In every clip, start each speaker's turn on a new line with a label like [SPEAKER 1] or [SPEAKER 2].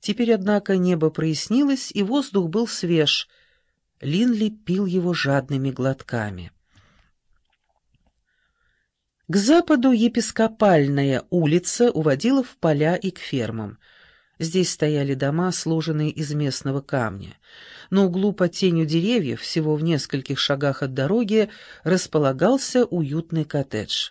[SPEAKER 1] Теперь, однако, небо прояснилось, и воздух был свеж. Линли пил его жадными глотками. К западу епископальная улица уводила в поля и к фермам. Здесь стояли дома, сложенные из местного камня. На углу под тенью деревьев, всего в нескольких шагах от дороги, располагался уютный коттедж.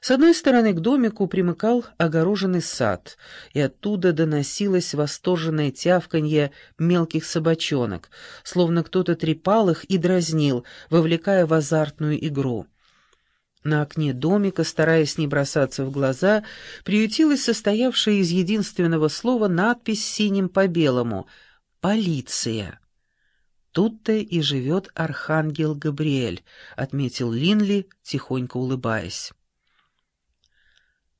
[SPEAKER 1] С одной стороны к домику примыкал огороженный сад, и оттуда доносилось восторженное тявканье мелких собачонок, словно кто-то трепал их и дразнил, вовлекая в азартную игру. На окне домика, стараясь не бросаться в глаза, приютилась состоявшая из единственного слова надпись синим по белому «Полиция». «Тут-то и живет архангел Габриэль», — отметил Линли, тихонько улыбаясь.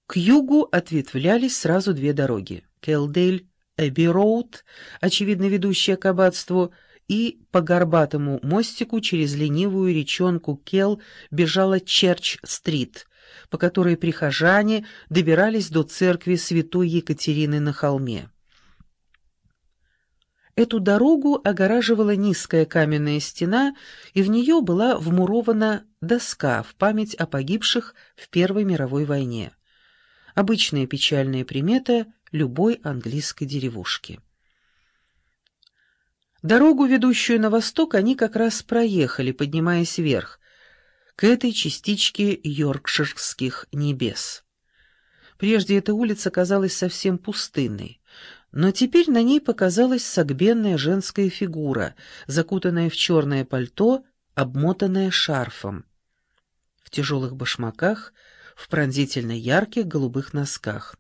[SPEAKER 1] К югу ответвлялись сразу две дороги — Келдейль, Эбби-Роуд, очевидно ведущая к аббатству, и по горбатому мостику через ленивую речонку Кел бежала Черч-стрит, по которой прихожане добирались до церкви святой Екатерины на холме. Эту дорогу огораживала низкая каменная стена, и в нее была вмурована доска в память о погибших в Первой мировой войне. Обычная печальная примета любой английской деревушки. Дорогу, ведущую на восток, они как раз проехали, поднимаясь вверх, к этой частичке йоркширских небес. Прежде эта улица казалась совсем пустынной, но теперь на ней показалась согбенная женская фигура, закутанная в черное пальто, обмотанная шарфом. В тяжелых башмаках — в пронзительно ярких голубых носках.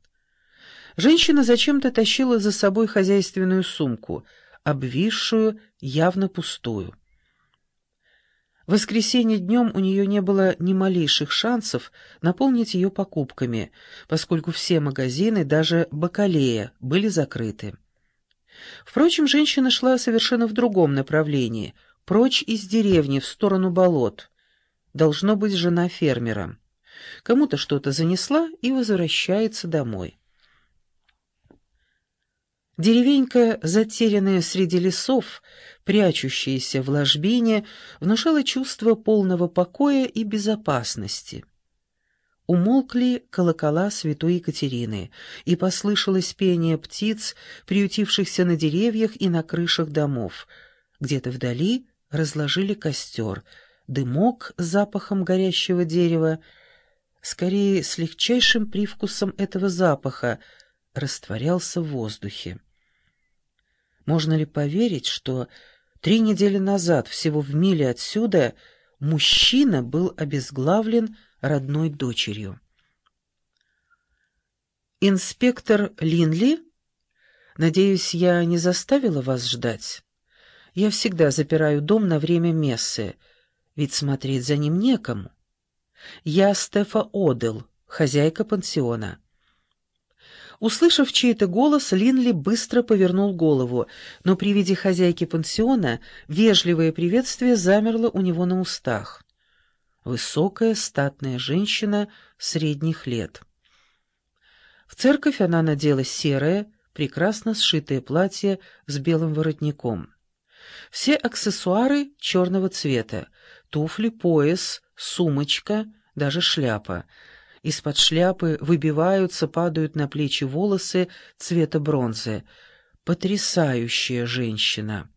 [SPEAKER 1] Женщина зачем-то тащила за собой хозяйственную сумку, обвисшую, явно пустую. В воскресенье днем у нее не было ни малейших шансов наполнить ее покупками, поскольку все магазины, даже бакалея, были закрыты. Впрочем, женщина шла совершенно в другом направлении, прочь из деревни, в сторону болот. Должно быть жена фермера кому-то что-то занесла и возвращается домой. Деревенька, затерянная среди лесов, прячущаяся в ложбине, внушала чувство полного покоя и безопасности. Умолкли колокола святой Екатерины, и послышалось пение птиц, приютившихся на деревьях и на крышах домов. Где-то вдали разложили костер, дымок с запахом горящего дерева — скорее с легчайшим привкусом этого запаха, растворялся в воздухе. Можно ли поверить, что три недели назад, всего в миле отсюда, мужчина был обезглавлен родной дочерью? «Инспектор Линли? Надеюсь, я не заставила вас ждать? Я всегда запираю дом на время мессы, ведь смотреть за ним некому». «Я Стефа Одел, хозяйка пансиона». Услышав чей-то голос, Линли быстро повернул голову, но при виде хозяйки пансиона вежливое приветствие замерло у него на устах. Высокая, статная женщина средних лет. В церковь она надела серое, прекрасно сшитое платье с белым воротником. Все аксессуары черного цвета — туфли, пояс, сумочка, даже шляпа. Из-под шляпы выбиваются, падают на плечи волосы цвета бронзы. Потрясающая женщина!